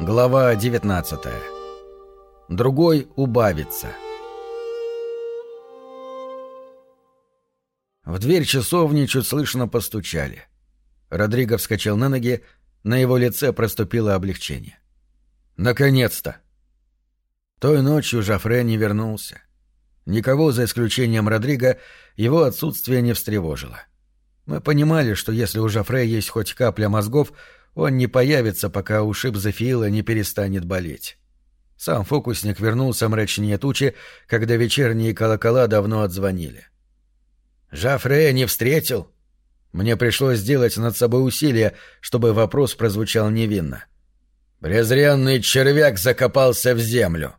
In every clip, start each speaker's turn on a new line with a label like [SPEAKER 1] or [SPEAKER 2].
[SPEAKER 1] Глава 19. Другой убавится. В дверь часовни чуть слышно постучали. Родриго вскочил на ноги, на его лице проступило облегчение. Наконец-то! Той ночью Жафре не вернулся. Никого, за исключением Родриго, его отсутствие не встревожило. Мы понимали, что если у Жафре есть хоть капля мозгов, он не появится, пока ушиб Зафиила не перестанет болеть. Сам фокусник вернулся мрачнее тучи, когда вечерние колокола давно отзвонили. «Жафре не встретил?» Мне пришлось сделать над собой усилие, чтобы вопрос прозвучал невинно. Презренный червяк закопался в землю.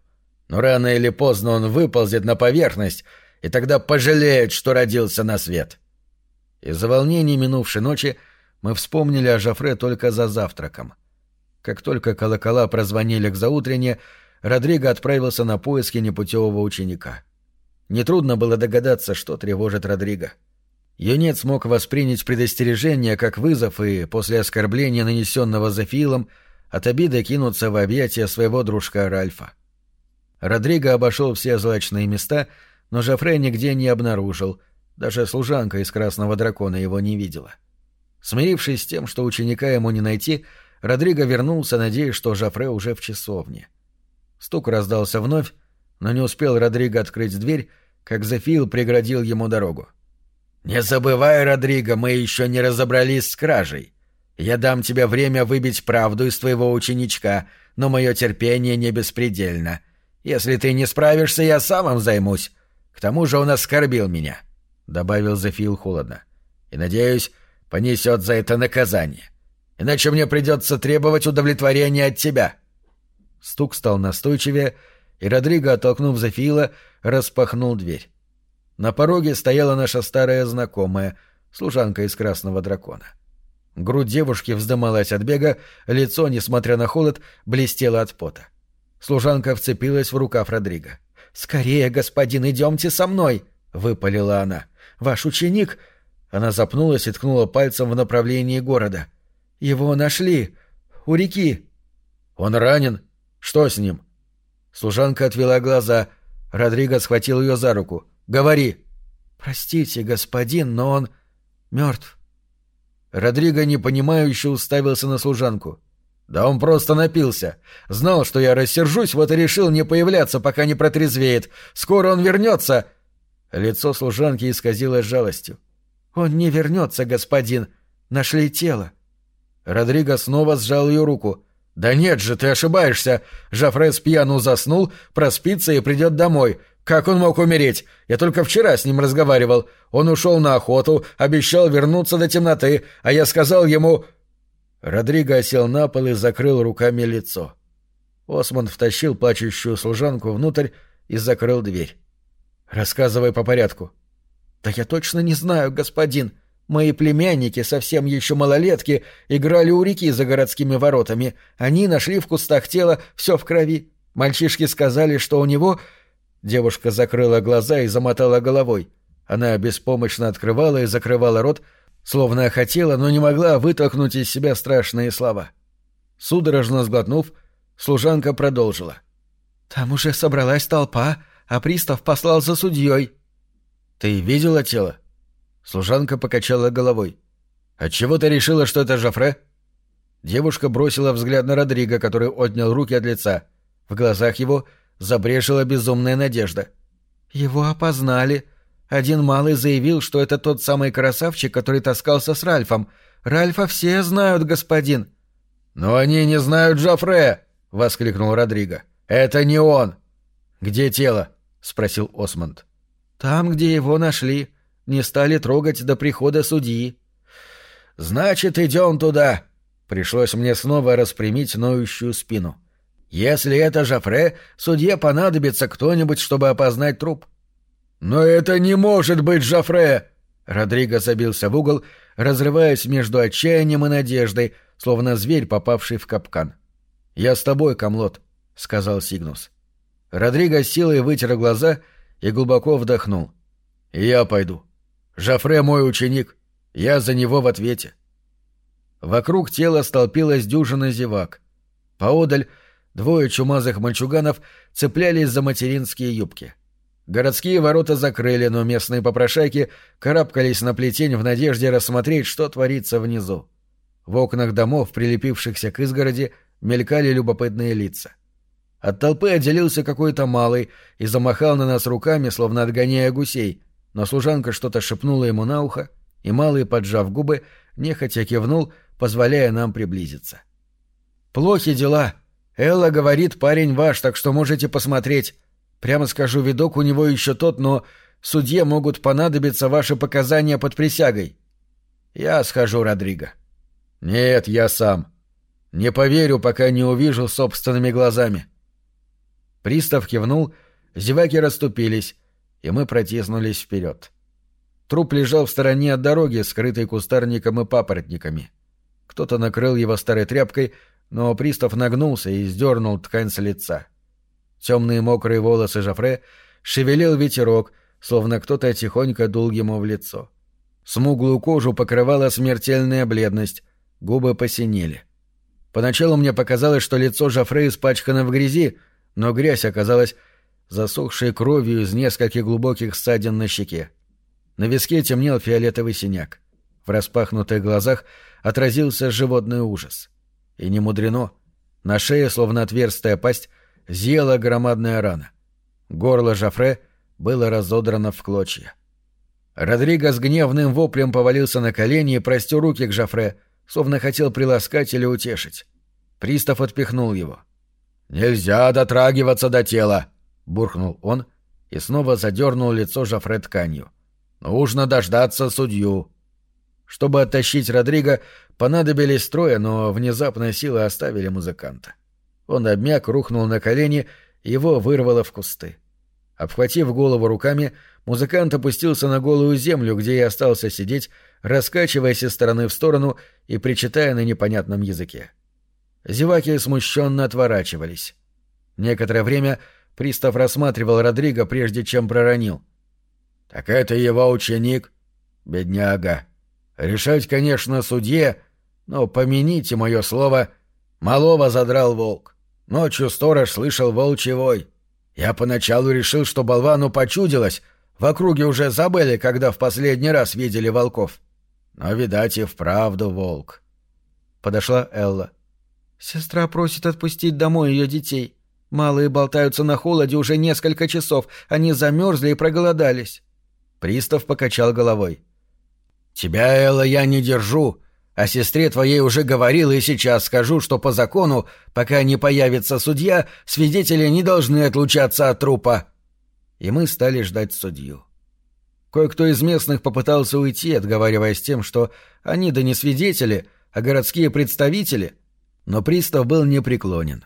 [SPEAKER 1] Но рано или поздно он выползет на поверхность, и тогда пожалеет, что родился на свет. Из-за волнений минувшей ночи мы вспомнили о Жафре только за завтраком. Как только колокола прозвонили к заутрене, Родриго отправился на поиски непутевого ученика. Нетрудно было догадаться, что тревожит Родриго. Юнец мог воспринять предостережение как вызов и, после оскорбления, нанесенного Зафилом, от обиды кинуться в объятия своего дружка Ральфа. Родриго обошел все злачные места, но Жафре нигде не обнаружил, даже служанка из Красного Дракона его не видела. — Смирившись с тем, что ученика ему не найти, Родриго вернулся, надеясь, что Жафре уже в часовне. Стук раздался вновь, но не успел Родриго открыть дверь, как Зефил преградил ему дорогу. «Не забывай, Родриго, мы еще не разобрались с кражей. Я дам тебе время выбить правду из твоего ученичка, но мое терпение не беспредельно. Если ты не справишься, я сам им займусь. К тому же он оскорбил меня», — добавил Зефил холодно. «И, надеюсь, понесет за это наказание. Иначе мне придется требовать удовлетворения от тебя». Стук стал настойчивее, и Родриго, оттолкнув Зафиила, распахнул дверь. На пороге стояла наша старая знакомая, служанка из Красного Дракона. Грудь девушки вздымалась от бега, лицо, несмотря на холод, блестело от пота. Служанка вцепилась в рукав Родриго. «Скорее, господин, идемте со мной!» — выпалила она. «Ваш ученик она запнулась и ткнула пальцем в направлении города. «Его нашли! У реки!» «Он ранен? Что с ним?» Служанка отвела глаза. Родриго схватил ее за руку. «Говори!» «Простите, господин, но он мертв». Родриго непонимающе уставился на служанку. «Да он просто напился. Знал, что я рассержусь, вот и решил не появляться, пока не протрезвеет. Скоро он вернется!» Лицо служанки исказилось жалостью. «Он не вернется, господин. Нашли тело». Родриго снова сжал ее руку. «Да нет же, ты ошибаешься. Жафрес пьяну заснул, проспится и придет домой. Как он мог умереть? Я только вчера с ним разговаривал. Он ушел на охоту, обещал вернуться до темноты, а я сказал ему...» Родриго осел на пол и закрыл руками лицо. Осмонд втащил плачущую служанку внутрь и закрыл дверь. «Рассказывай по порядку», «Да я точно не знаю, господин. Мои племянники, совсем еще малолетки, играли у реки за городскими воротами. Они нашли в кустах тело все в крови. Мальчишки сказали, что у него...» Девушка закрыла глаза и замотала головой. Она беспомощно открывала и закрывала рот, словно хотела, но не могла вытолкнуть из себя страшные слова. Судорожно сглотнув, служанка продолжила. «Там уже собралась толпа, а пристав послал за судьей. «Ты видела тело?» Служанка покачала головой. «Отчего ты решила, что это Жофре?» Девушка бросила взгляд на Родриго, который отнял руки от лица. В глазах его забрешила безумная надежда. «Его опознали. Один малый заявил, что это тот самый красавчик, который таскался с Ральфом. Ральфа все знают, господин». «Но они не знают Жофре!» — воскликнул Родриго. «Это не он!» «Где тело?» — спросил Осмонд. Там, где его нашли. Не стали трогать до прихода судьи. «Значит, идем туда!» Пришлось мне снова распрямить ноющую спину. «Если это Жафре, судье понадобится кто-нибудь, чтобы опознать труп». «Но это не может быть Жафре!» Родриго забился в угол, разрываясь между отчаянием и надеждой, словно зверь, попавший в капкан. «Я с тобой, Камлот», — сказал Сигнус. Родриго силой вытер глаза и глубоко вдохнул. «Я пойду. Жафре мой ученик. Я за него в ответе». Вокруг тела столпилась дюжина зевак. Поодаль двое чумазых мальчуганов цеплялись за материнские юбки. Городские ворота закрыли, но местные попрошайки карабкались на плетень в надежде рассмотреть, что творится внизу. В окнах домов, прилепившихся к изгороди, мелькали любопытные лица. От толпы отделился какой-то малый и замахал на нас руками, словно отгоняя гусей, но служанка что-то шепнула ему на ухо, и малый, поджав губы, нехотя кивнул, позволяя нам приблизиться. «Плохи дела. Элла говорит, парень ваш, так что можете посмотреть. Прямо скажу, видок у него еще тот, но судье могут понадобиться ваши показания под присягой». «Я схожу, Родриго». «Нет, я сам. Не поверю, пока не увижу собственными глазами». Пристав кивнул, зеваки расступились, и мы протиснулись вперед. Труп лежал в стороне от дороги, скрытый кустарником и папоротниками. Кто-то накрыл его старой тряпкой, но пристав нагнулся и сдернул ткань с лица. Темные мокрые волосы Жофре шевелил ветерок, словно кто-то тихонько дул ему в лицо. Смуглую кожу покрывала смертельная бледность, губы посинели. Поначалу мне показалось, что лицо Жофре испачкано в грязи, но грязь оказалась засохшей кровью из нескольких глубоких ссадин на щеке. На виске темнел фиолетовый синяк. В распахнутых глазах отразился животный ужас. И не мудрено. На шее, словно отверстая пасть, зъела громадная рана. Горло Жафре было разодрано в клочья. Родриго с гневным воплем повалился на колени и простер руки к Жафре, словно хотел приласкать или утешить. Пристав отпихнул его. «Нельзя дотрагиваться до тела!» — буркнул он и снова задернул лицо Жафре тканью. «Нужно дождаться судью». Чтобы оттащить Родриго, понадобились трое, но внезапно силы оставили музыканта. Он обмяк, рухнул на колени, его вырвало в кусты. Обхватив голову руками, музыкант опустился на голую землю, где и остался сидеть, раскачиваясь из стороны в сторону и причитая на непонятном языке. Зеваки смущенно отворачивались. Некоторое время пристав рассматривал Родриго, прежде чем проронил. «Так это его ученик? Бедняга. Решать, конечно, судье, но помяните мое слово, малого задрал волк. Ночью сторож слышал волчий вой. Я поначалу решил, что болвану почудилось, в округе уже забыли, когда в последний раз видели волков. Но, видать, и вправду волк. Подошла Элла. «Сестра просит отпустить домой ее детей. Малые болтаются на холоде уже несколько часов, они замерзли и проголодались». Пристав покачал головой. «Тебя, Элла, я не держу. О сестре твоей уже говорил и сейчас скажу, что по закону, пока не появится судья, свидетели не должны отлучаться от трупа». И мы стали ждать судью. Кое-кто из местных попытался уйти, отговариваясь тем, что они да не свидетели, а городские представители, но пристав был непреклонен.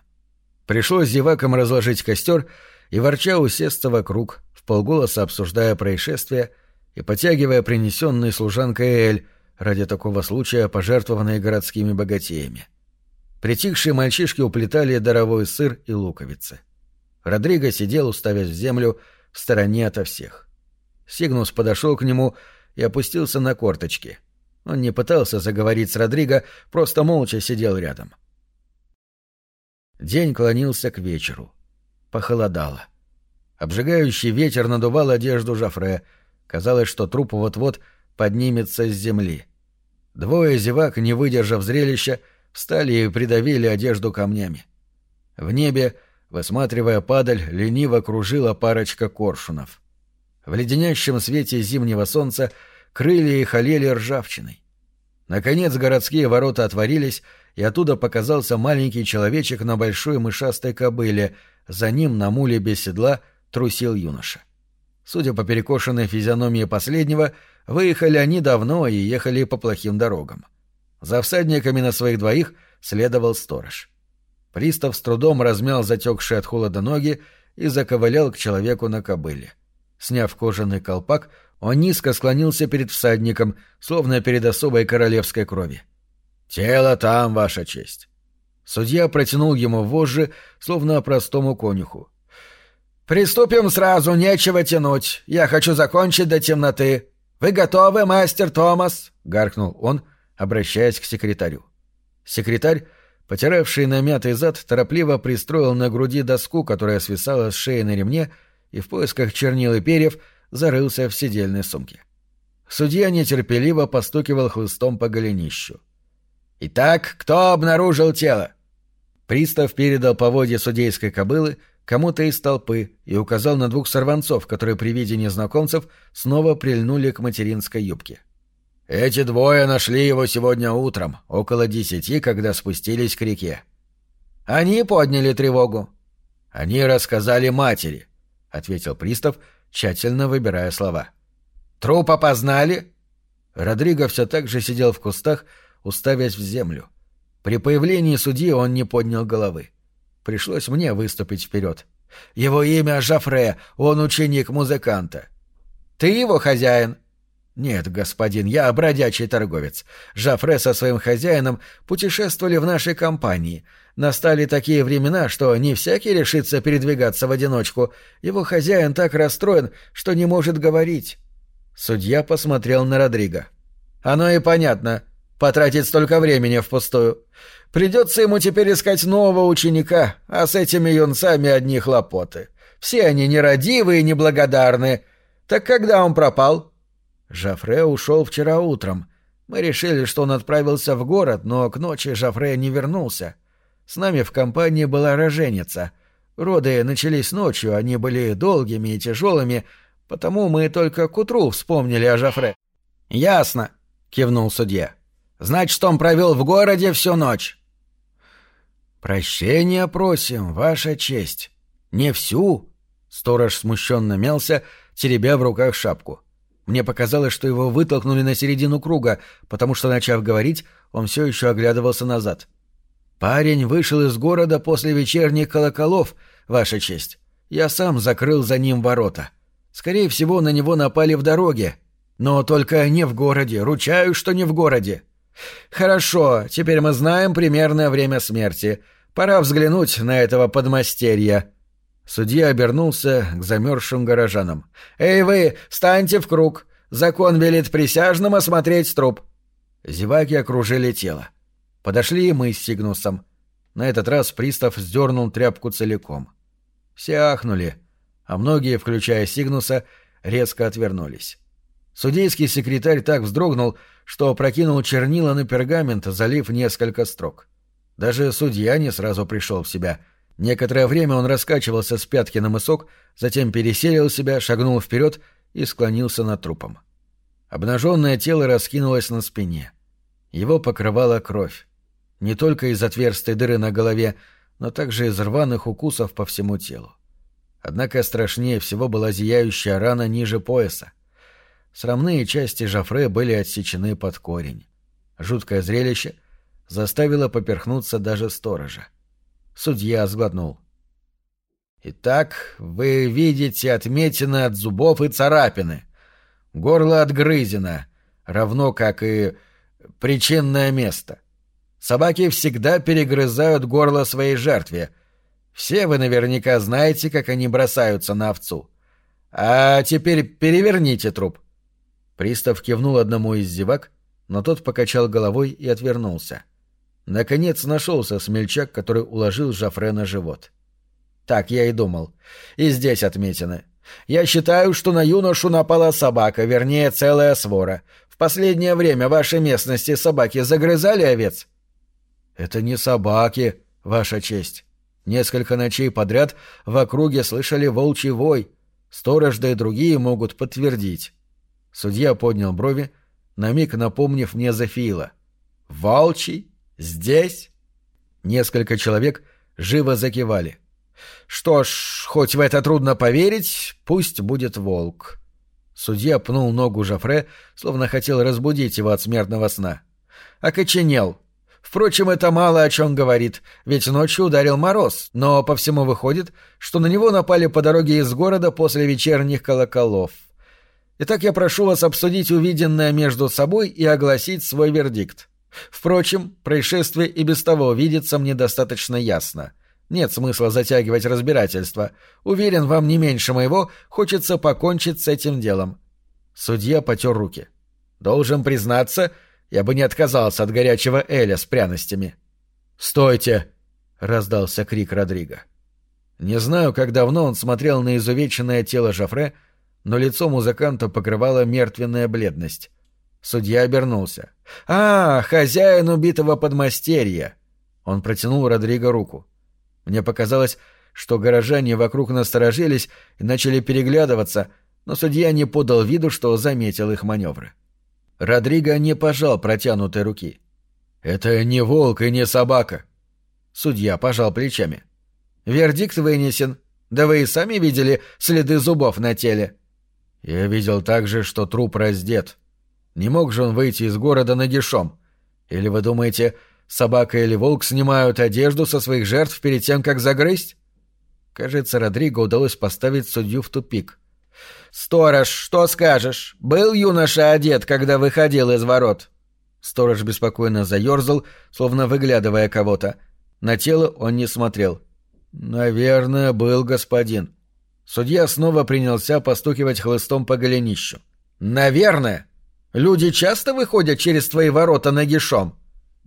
[SPEAKER 1] Пришлось зевакам разложить костер и ворча усесться вокруг, в полголоса обсуждая происшествие и потягивая принесенный служанкой эль, ради такого случая пожертвованные городскими богатеями. Притихшие мальчишки уплетали даровой сыр и луковицы. Родриго сидел, уставясь в землю, в стороне ото всех. Сигнус подошел к нему и опустился на корточки. Он не пытался заговорить с Родриго, просто молча сидел рядом. День клонился к вечеру. Похолодало. Обжигающий ветер надувал одежду Жафре. Казалось, что труп вот-вот поднимется с земли. Двое зевак, не выдержав зрелища, встали и придавили одежду камнями. В небе, высматривая падаль, лениво кружила парочка коршунов. В леденящем свете зимнего солнца крылья их олели ржавчиной. Наконец городские ворота отворились, и оттуда показался маленький человечек на большой мышастой кобыле, за ним на муле без седла трусил юноша. Судя по перекошенной физиономии последнего, выехали они давно и ехали по плохим дорогам. За всадниками на своих двоих следовал сторож. Пристав с трудом размял затекшие от холода ноги и заковылял к человеку на кобыле. Сняв кожаный колпак, он низко склонился перед всадником, словно перед особой королевской крови. «Тело там, Ваша честь». Судья протянул ему вожжи, словно простому конюху. «Приступим сразу, нечего тянуть. Я хочу закончить до темноты. Вы готовы, мастер Томас?» — гаркнул он, обращаясь к секретарю. Секретарь потиравший намятый зад, торопливо пристроил на груди доску, которая свисала с шеи на ремне, и в поисках чернил и перьев зарылся в сидельной сумке. Судья нетерпеливо постукивал хлыстом по голенищу. «Итак, кто обнаружил тело?» Пристав передал поводье судейской кобылы кому-то из толпы и указал на двух сорванцов, которые при виде незнакомцев снова прильнули к материнской юбке. «Эти двое нашли его сегодня утром, около десяти, когда спустились к реке. Они подняли тревогу. Они рассказали матери», — ответил пристав, тщательно выбирая слова. «Труп опознали?» Родриго все так же сидел в кустах, уставясь в землю. При появлении судьи он не поднял головы. Пришлось мне выступить вперед. «Его имя Жафре, он ученик музыканта». «Ты его хозяин?» «Нет, господин, я бродячий торговец. Жафре со своим хозяином путешествовали в нашей компании. Настали такие времена, что не всякий решится передвигаться в одиночку. Его хозяин так расстроен, что не может говорить». Судья посмотрел на Родриго. «Оно и понятно. Потратить столько времени впустую. Придется ему теперь искать нового ученика, а с этими юнцами одни хлопоты. Все они нерадивые и неблагодарны. Так когда он пропал?» Жафре ушел вчера утром. Мы решили, что он отправился в город, но к ночи Жафре не вернулся. С нами в компании была роженица. Роды начались ночью, они были долгими и тяжелыми, потому мы только к утру вспомнили о Жафре. «Ясно», — кивнул судья. «Значит, он провел в городе всю ночь». «Прощения просим, Ваша честь. Не всю?» Сторож смущенно мялся, теребя в руках шапку. Мне показалось, что его вытолкнули на середину круга, потому что, начав говорить, он все еще оглядывался назад. «Парень вышел из города после вечерних колоколов, Ваша честь. Я сам закрыл за ним ворота. Скорее всего, на него напали в дороге. Но только не в городе, ручаюсь, что не в городе. Хорошо, теперь мы знаем примерное время смерти. Пора взглянуть на этого подмастерья». Судья обернулся к замерзшим горожанам. «Эй вы, станьте в круг! Закон велит присяжным осмотреть труп!» Зеваки окружили тело. Подошли и мы с Сигнусом. На этот раз пристав сдернул тряпку целиком. Все ахнули, а многие, включая Сигнуса, резко отвернулись. Судейский секретарь так вздрогнул, что опрокинул чернила на пергамент, залив несколько строк. Даже судья не сразу пришел в себя — Некоторое время он раскачивался с пятки на мысок, затем переселил себя, шагнул вперед и склонился над трупом. Обнаженное тело раскинулось на спине. Его покрывала кровь. Не только из отверстой дыры на голове, но также из рваных укусов по всему телу. Однако страшнее всего была зияющая рана ниже пояса. Срамные части Жафре были отсечены под корень. Жуткое зрелище заставило поперхнуться даже сторожа. Судья сглотнул. «Итак, вы видите отметины от зубов и царапины. Горло отгрызено, равно как и причинное место. Собаки всегда перегрызают горло своей жертве. Все вы наверняка знаете, как они бросаются на овцу. А теперь переверните труп». Пристав кивнул одному из зевак, но тот покачал головой и отвернулся. — Наконец нашелся смельчак, который уложил Жафре на живот. Так я и думал. И здесь отметины. Я считаю, что на юношу напала собака, вернее, целая свора. В последнее время в вашей местности собаки загрызали овец? Это не собаки, ваша честь. Несколько ночей подряд в округе слышали волчий вой. Сторож и другие могут подтвердить. Судья поднял брови, на миг напомнив мне Зафиила. «Волчий? «Здесь?» Несколько человек живо закивали. «Что ж, хоть в это трудно поверить, пусть будет волк». Судья пнул ногу Жафре, словно хотел разбудить его от смертного сна. Окоченел. Впрочем, это мало о чем говорит, ведь ночью ударил мороз, но по всему выходит, что на него напали по дороге из города после вечерних колоколов. Итак, я прошу вас обсудить увиденное между собой и огласить свой вердикт. Впрочем, происшествие и без того видится мне достаточно ясно. Нет смысла затягивать разбирательство. Уверен, вам не меньше моего хочется покончить с этим делом. Судья потер руки. Должен признаться, я бы не отказался от горячего Эля с пряностями. «Стойте!» — раздался крик Родриго. Не знаю, как давно он смотрел на изувеченное тело Жафре, но лицо музыканта покрывала мертвенная бледность. Судья обернулся. «А, хозяин убитого подмастерья!» Он протянул Родриго руку. Мне показалось, что горожане вокруг насторожились и начали переглядываться, но судья не подал виду, что заметил их маневры. Родриго не пожал протянутой руки. «Это не волк и не собака». Судья пожал плечами. «Вердикт вынесен. Да вы и сами видели следы зубов на теле». «Я видел также, что труп раздет. Не мог же он выйти из города нагишом. Или вы думаете, собака или волк снимают одежду со своих жертв перед тем, как загрызть?» Кажется, Родриго удалось поставить судью в тупик. «Сторож, что скажешь? Был юноша одет, когда выходил из ворот?» Сторож беспокойно заерзал, словно выглядывая кого-то. На тело он не смотрел. «Наверное, был господин». Судья снова принялся постукивать хлыстом по голенищу. «Наверное? Люди часто выходят через твои ворота нагишом?»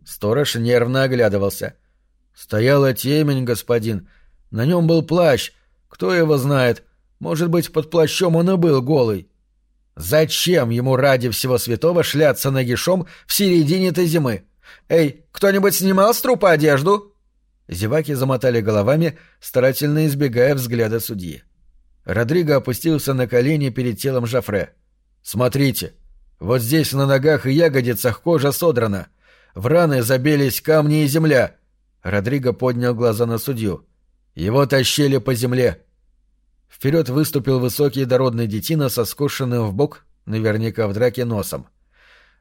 [SPEAKER 1] Сторож нервно оглядывался. «Стояла темень, господин. На нем был плащ. Кто его знает? Может быть, под плащом он и был голый. Зачем ему ради всего святого шляться нагишом в середине-то зимы? Эй, кто-нибудь снимал с трупа одежду?» Зеваки замотали головами, старательно избегая взгляда судьи. Родриго опустился на колени перед телом Жафре. «Смотрите, вот здесь на ногах и ягодицах кожа содрана. В раны забились камни и земля». Родриго поднял глаза на судью. Его тащили по земле. Вперед выступил высокий дородный детина со скошенным в бок, наверняка в драке носом.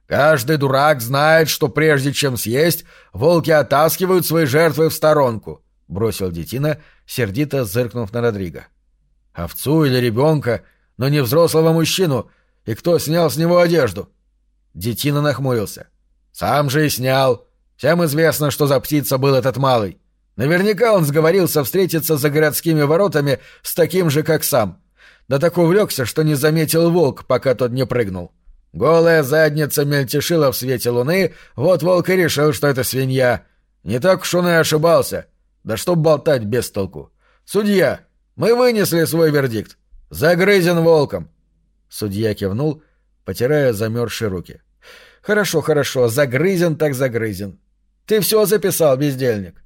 [SPEAKER 1] «Каждый дурак знает, что прежде чем съесть, волки оттаскивают свои жертвы в сторонку», — бросил детина, сердито зыркнув на Родриго. «Овцу или ребенка, но не взрослого мужчину, и кто снял с него одежду?» Детина нахмурился. «Сам же и снял. Всем известно, что за птица был этот малый. Наверняка он сговорился встретиться за городскими воротами с таким же, как сам. Да так увлекся, что не заметил волк, пока тот не прыгнул. Голая задница мельтешила в свете луны, вот волк и решил, что это свинья. Не так уж он и ошибался. Да что болтать без толку. Судья, мы вынесли свой вердикт. Загрызен волком. Судья кивнул, потирая замерзшие руки. Хорошо, хорошо, загрызен так загрызен. Ты все записал, бездельник.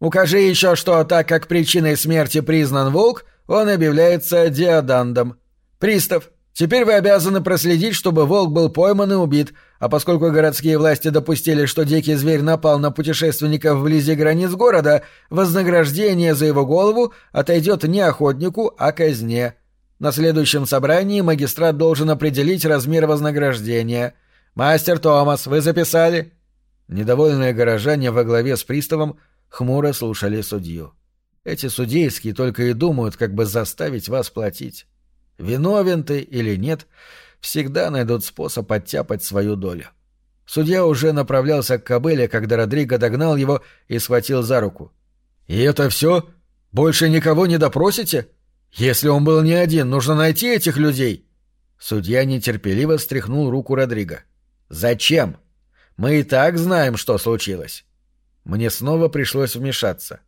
[SPEAKER 1] Укажи еще, что так как причиной смерти признан волк, он объявляется диадандом. Пристав, теперь вы обязаны проследить, чтобы волк был пойман и убит, а поскольку городские власти допустили, что дикий зверь напал на путешественников вблизи границ города, вознаграждение за его голову отойдет не охотнику, а казне. На следующем собрании магистрат должен определить размер вознаграждения. Мастер Томас, вы записали? Недовольные горожане во главе с приставом хмуро слушали судью. Эти судейские только и думают, как бы заставить вас платить. Виновен ты или нет, всегда найдут способ оттяпать свою долю. Судья уже направлялся к кобыле, когда Родриго догнал его и схватил за руку. «И это все? Больше никого не допросите? Если он был не один, нужно найти этих людей!» Судья нетерпеливо стряхнул руку Родриго. «Зачем? Мы и так знаем, что случилось. Мне снова пришлось вмешаться.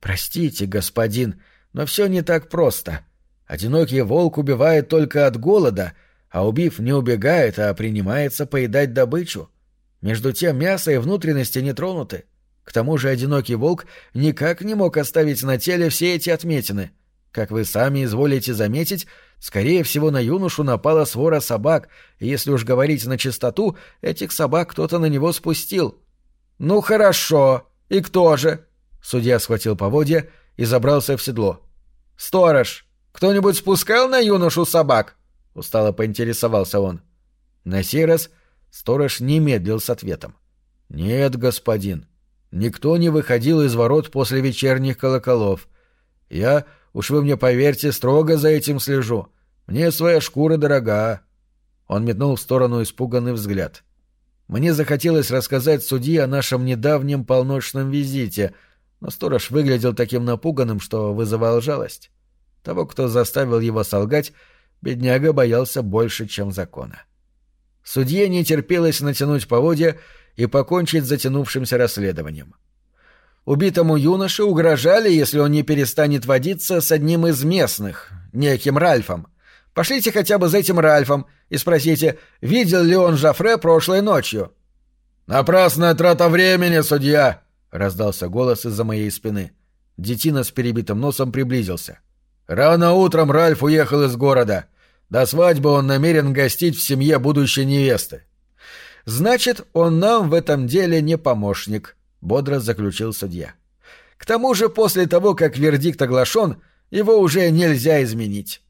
[SPEAKER 1] «Простите, господин, но все не так просто. Одинокий волк убивает только от голода, а убив не убегает, а принимается поедать добычу. Между тем мясо и внутренности не тронуты. К тому же одинокий волк никак не мог оставить на теле все эти отметины. Как вы сами изволите заметить, скорее всего на юношу напала свора собак, и если уж говорить на чистоту, этих собак кто-то на него спустил. «Ну хорошо. И кто же?» Судья схватил поводья и забрался в седло. «Сторож, кто-нибудь спускал на юношу собак?» — устало поинтересовался он. На сей раз сторож не медлил с ответом. «Нет, господин. Никто не выходил из ворот после вечерних колоколов. Я, уж вы мне поверьте, строго за этим слежу. Мне своя шкура дорога». Он метнул в сторону испуганный взгляд. Мне захотелось рассказать судье о нашем недавнем полночном визите, но сторож выглядел таким напуганным, что вызывал жалость. Того, кто заставил его солгать, бедняга боялся больше, чем закона. Судье не терпелось натянуть поводья и покончить с затянувшимся расследованием. Убитому юноше угрожали, если он не перестанет водиться с одним из местных, неким Ральфом. Пошлите хотя бы за этим Ральфом и спросите, видел ли он Жафре прошлой ночью. «Напрасная трата времени, судья!» — раздался голос из-за моей спины. Детина с перебитым носом приблизился. «Рано утром Ральф уехал из города. До свадьбы он намерен гостить в семье будущей невесты». «Значит, он нам в этом деле не помощник», — бодро заключил судья. «К тому же после того, как вердикт оглашен, его уже нельзя изменить».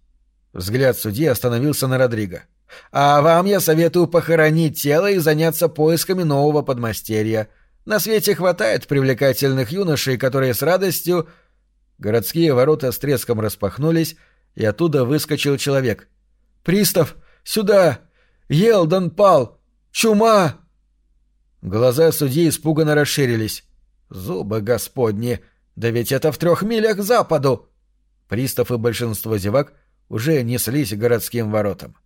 [SPEAKER 1] Взгляд судьи остановился на Родриго. «А вам я советую похоронить тело и заняться поисками нового подмастерья. На свете хватает привлекательных юношей, которые с радостью...» Городские ворота с треском распахнулись, и оттуда выскочил человек. «Пристав! Сюда! Елдон пал! Чума!» Глаза судьи испуганно расширились. «Зубы господни! Да ведь это в трех милях к западу!» Пристав и большинство зевак уже неслись к городским воротам.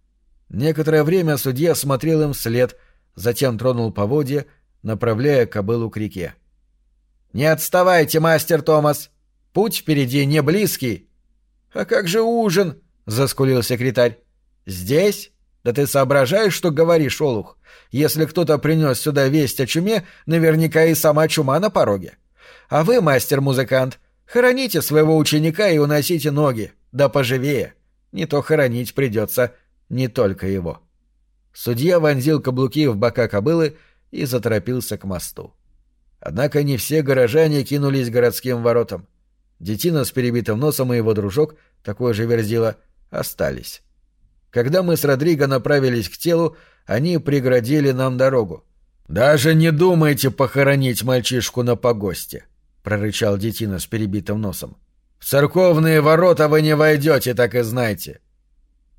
[SPEAKER 1] Некоторое время судья смотрел им вслед, затем тронул поводья, направляя кобылу к реке. «Не отставайте, мастер Томас! Путь впереди не близкий!» «А как же ужин?» — заскулил секретарь. «Здесь? Да ты соображаешь, что говоришь, Олух? Если кто-то принес сюда весть о чуме, наверняка и сама чума на пороге. А вы, мастер-музыкант, хороните своего ученика и уносите ноги, да поживее. Не то хоронить придется не только его». Судья вонзил каблуки в бока кобылы и заторопился к мосту. Однако не все горожане кинулись к городским воротам. Детина с перебитым носом и его дружок, такой же верзила, остались. Когда мы с Родриго направились к телу, они преградили нам дорогу. «Даже не думайте похоронить мальчишку на погосте», — прорычал детина с перебитым носом. «В церковные ворота вы не войдете, так и знайте».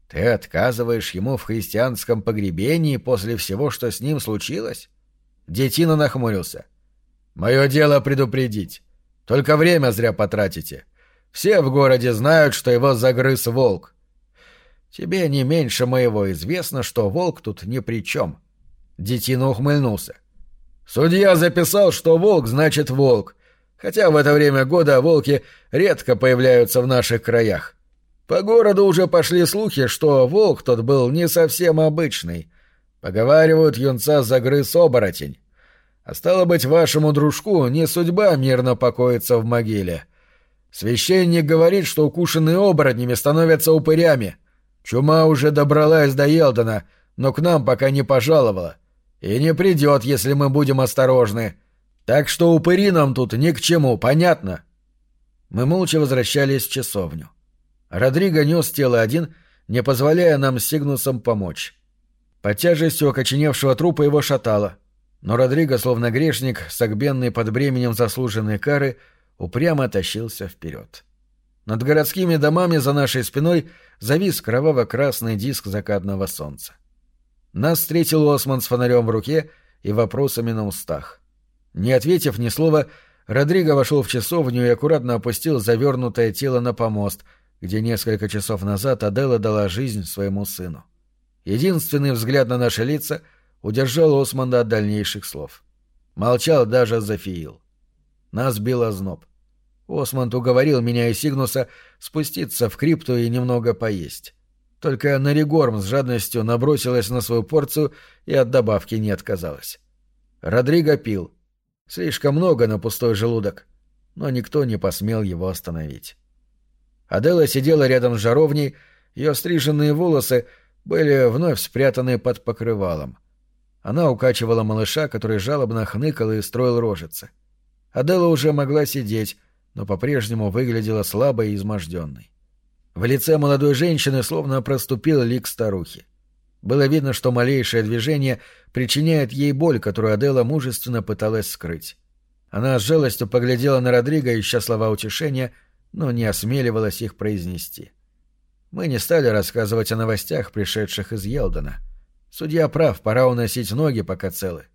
[SPEAKER 1] «Ты отказываешь ему в христианском погребении после всего, что с ним случилось?» Детина нахмурился. «Мое дело предупредить. Только время зря потратите. Все в городе знают, что его загрыз волк. Тебе не меньше моего известно, что волк тут ни при чем. Детина ухмыльнулся. Судья записал, что волк значит волк, хотя в это время года волки редко появляются в наших краях. По городу уже пошли слухи, что волк тот был не совсем обычный. Поговаривают, юнца загрыз оборотень. А стало быть, вашему дружку не судьба мирно покоиться в могиле. Священник говорит, что укушенные оборотнями становятся упырями — Чума уже добралась до Елдона, но к нам пока не пожаловала. И не придет, если мы будем осторожны. Так что упыри нам тут ни к чему, понятно?» Мы молча возвращались в часовню. Родриго нес тело один, не позволяя нам с Сигнусом помочь. Под тяжестью окоченевшего трупа его шатало, но Родриго, словно грешник, согбенный под бременем заслуженной кары, упрямо тащился вперед. Над городскими домами за нашей спиной завис кроваво-красный диск закатного солнца. Нас встретил Осман с фонарем в руке и вопросами на устах. Не ответив ни слова, Родриго вошел в часовню и аккуратно опустил завернутое тело на помост, где несколько часов назад Адела дала жизнь своему сыну. Единственный взгляд на наши лица удержал Османда от дальнейших слов. Молчал даже Зафиил. Нас бил озноб. Осмонд уговорил меня и Сигнуса спуститься в крипту и немного поесть. Только Наригорм с жадностью набросилась на свою порцию и от добавки не отказалась. Родриго пил. Слишком много на пустой желудок, но никто не посмел его остановить. Адела сидела рядом с жаровней, ее стриженные волосы были вновь спрятаны под покрывалом. Она укачивала малыша, который жалобно хныкал и строил рожицы. Адела уже могла сидеть, но по-прежнему выглядела слабой и изможденной. В лице молодой женщины словно проступил лик старухи. Было видно, что малейшее движение причиняет ей боль, которую Адела мужественно пыталась скрыть. Она с жалостью поглядела на Родриго, ища слова утешения, но не осмеливалась их произнести. Мы не стали рассказывать о новостях, пришедших из Елдона. Судья прав, пора уносить ноги, пока целы.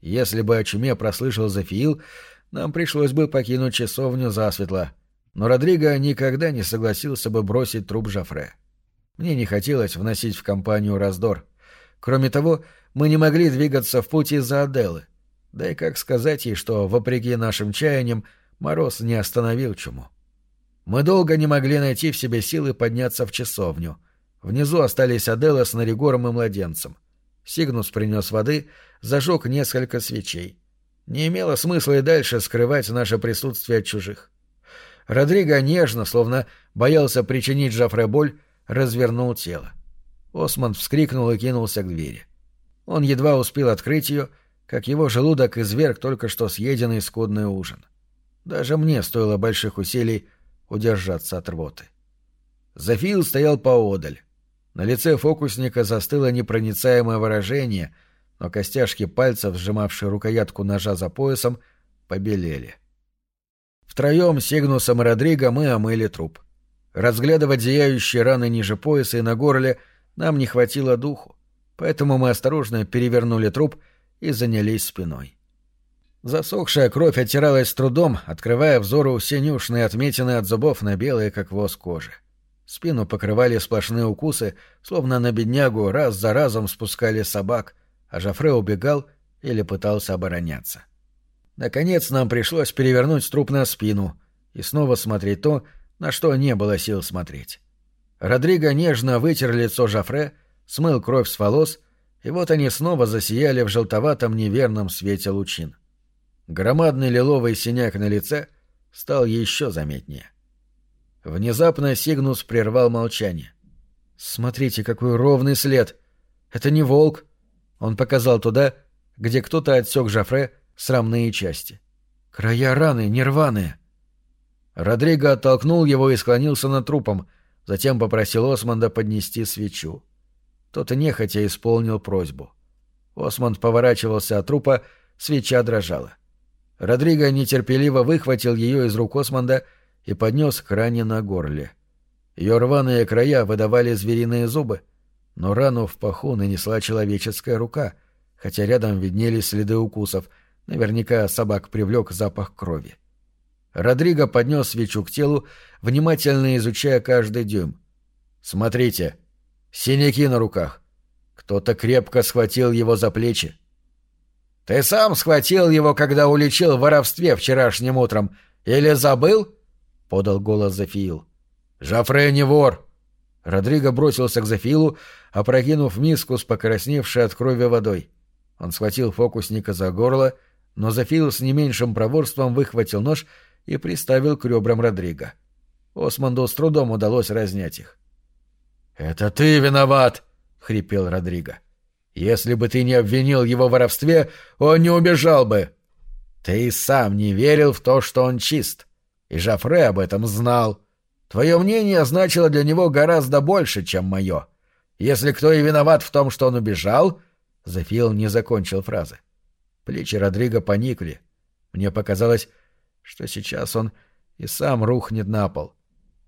[SPEAKER 1] Если бы о чуме прослышал Зафиил, нам пришлось бы покинуть часовню засветло, но Родриго никогда не согласился бы бросить труп Жафре. Мне не хотелось вносить в компанию раздор. Кроме того, мы не могли двигаться в путь из-за Аделы. Да и как сказать ей, что, вопреки нашим чаяниям, мороз не остановил чуму. Мы долго не могли найти в себе силы подняться в часовню. Внизу остались Адела с Наригором и младенцем. Сигнус принес воды, зажег несколько свечей. Не имело смысла и дальше скрывать наше присутствие от чужих. Родриго нежно, словно боялся причинить Жафре боль, развернул тело. Осмонд вскрикнул и кинулся к двери. Он едва успел открыть ее, как его желудок изверг только что съеденный скудный ужин. Даже мне стоило больших усилий удержаться от рвоты. Зафил стоял поодаль. На лице фокусника застыло непроницаемое выражение, но костяшки пальцев, сжимавшие рукоятку ножа за поясом, побелели. Втроем Сигнусом и Родриго мы омыли труп. Разглядывать зияющие раны ниже пояса и на горле нам не хватило духу, поэтому мы осторожно перевернули труп и занялись спиной. Засохшая кровь оттиралась с трудом, открывая взору синюшные отметины от зубов на белые, как воск кожи. Спину покрывали сплошные укусы, словно на беднягу раз за разом спускали собак, а Жафре убегал или пытался обороняться. Наконец нам пришлось перевернуть труп на спину и снова смотреть то, на что не было сил смотреть. Родриго нежно вытер лицо Жафре, смыл кровь с волос, и вот они снова засияли в желтоватом неверном свете лучин. Громадный лиловый синяк на лице стал еще заметнее. Внезапно Сигнус прервал молчание. «Смотрите, какой ровный след! Это не волк!» Он показал туда, где кто-то отсек Жафре срамные части. «Края раны, нерваные!» Родриго оттолкнул его и склонился над трупом, затем попросил Осмонда поднести свечу. Тот нехотя исполнил просьбу. Осмонд поворачивался от трупа, свеча дрожала. Родриго нетерпеливо выхватил ее из рук Осмонда и поднес к ране на горле. Ее рваные края выдавали звериные зубы, но рану в паху нанесла человеческая рука, хотя рядом виднелись следы укусов, наверняка собак привлек запах крови. Родриго поднес свечу к телу, внимательно изучая каждый дюйм. «Смотрите, синяки на руках. Кто-то крепко схватил его за плечи. «Ты сам схватил его, когда уличил в воровстве вчерашним утром. Или забыл?» — подал голос Зафиил. «Жафре не вор!» Родриго бросился к Зафиилу, опрокинув миску с покрасневшей от крови водой. Он схватил фокусника за горло, но Зафиил с не меньшим проворством выхватил нож и приставил к ребрам Родриго. Османду с трудом удалось разнять их. «Это ты виноват!» — хрипел Родриго. Если бы ты не обвинил его в воровстве, он не убежал бы. Ты сам не верил в то, что он чист. И Жафре об этом знал. Твое мнение значило для него гораздо больше, чем мое. Если кто и виноват в том, что он убежал... Зафил не закончил фразы. Плечи Родриго поникли. Мне показалось, что сейчас он и сам рухнет на пол.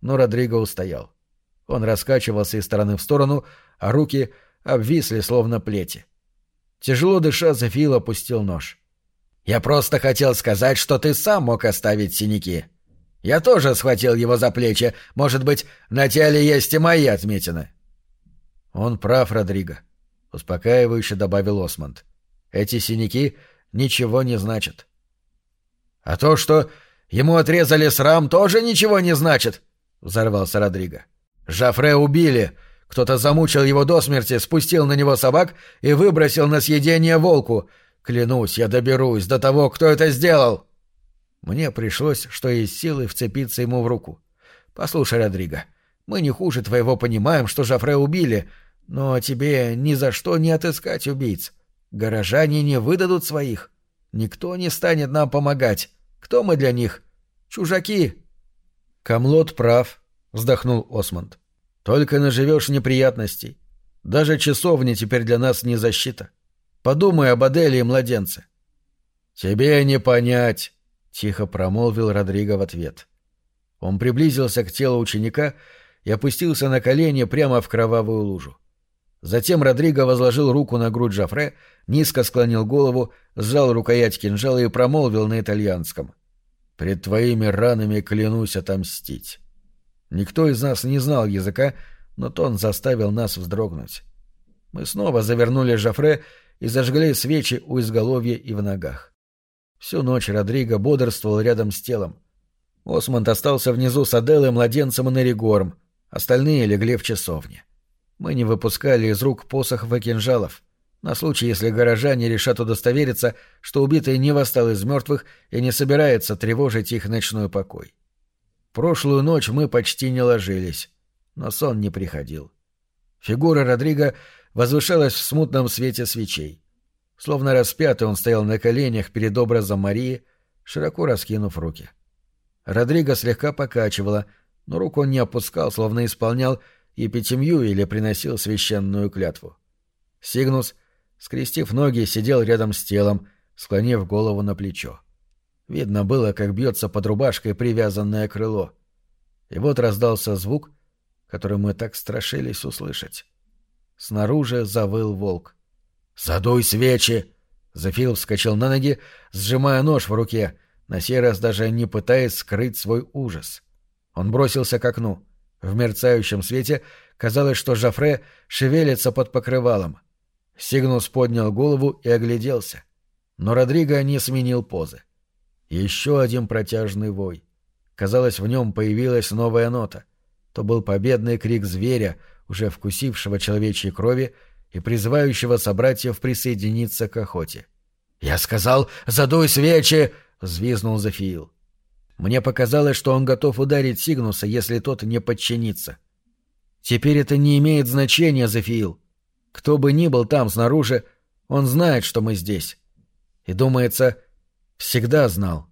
[SPEAKER 1] Но Родриго устоял. Он раскачивался из стороны в сторону, а руки обвисли, словно плети. Тяжело дыша, Зафил опустил нож. «Я просто хотел сказать, что ты сам мог оставить синяки. Я тоже схватил его за плечи. Может быть, на теле есть и мои отметины». «Он прав, Родриго», — успокаивающе добавил Осмонд. «Эти синяки ничего не значат». «А то, что ему отрезали срам, тоже ничего не значит», — взорвался Родриго. «Жафре убили, кто-то замучил его до смерти, спустил на него собак и выбросил на съедение волку. Клянусь, я доберусь до того, кто это сделал. Мне пришлось, что из силы, вцепиться ему в руку. Послушай, Родриго, мы не хуже твоего понимаем, что Жафре убили, но тебе ни за что не отыскать убийц. Горожане не выдадут своих. Никто не станет нам помогать. Кто мы для них? Чужаки. Камлот прав, вздохнул Осмонд. Только наживешь неприятностей. Даже часовни теперь для нас не защита. Подумай об Аделе и младенце. Тебе не понять, тихо промолвил Родриго в ответ. Он приблизился к телу ученика и опустился на колени прямо в кровавую лужу. Затем Родриго возложил руку на грудь Жафре, низко склонил голову, сжал рукоять кинжала и промолвил на итальянском. «Пред твоими ранами клянусь отомстить». Никто из нас не знал языка, но тон заставил нас вздрогнуть. Мы снова завернули Жафре и зажгли свечи у изголовья и в ногах. Всю ночь Родриго бодрствовал рядом с телом. Осмонд остался внизу с Аделой, младенцем и Наригором, остальные легли в часовне. Мы не выпускали из рук посохов и кинжалов, на случай, если горожане решат удостовериться, что убитый не восстал из мертвых и не собирается тревожить их ночной покой. Прошлую ночь мы почти не ложились, но сон не приходил. Фигура Родриго возвышалась в смутном свете свечей. Словно распятый он стоял на коленях перед образом Марии, широко раскинув руки. Родриго слегка покачивало, но руку он не опускал, словно исполнял епитемью или приносил священную клятву. Сигнус, скрестив ноги, сидел рядом с телом, склонив голову на плечо. Видно было, как бьется под рубашкой привязанное крыло. И вот раздался звук, который мы так страшились услышать. Снаружи завыл волк. «Задуй свечи!» Зефил вскочил на ноги, сжимая нож в руке, на сей раз даже не пытаясь скрыть свой ужас. Он бросился к окну. В мерцающем свете казалось, что Жафре шевелится под покрывалом. Сигнус поднял голову и огляделся. Но Родриго не сменил позы. Еще один протяжный вой. Казалось, в нем появилась новая нота. То был победный крик зверя, уже вкусившего человечьей крови и призывающего собратьев присоединиться к охоте. «Я сказал, задуй свечи!» — взвизнул Зафиил. Мне показалось, что он готов ударить Сигнуса, если тот не подчинится. Теперь это не имеет значения, Зафиил. Кто бы ни был там снаружи, он знает, что мы здесь. И, думается, всегда знал.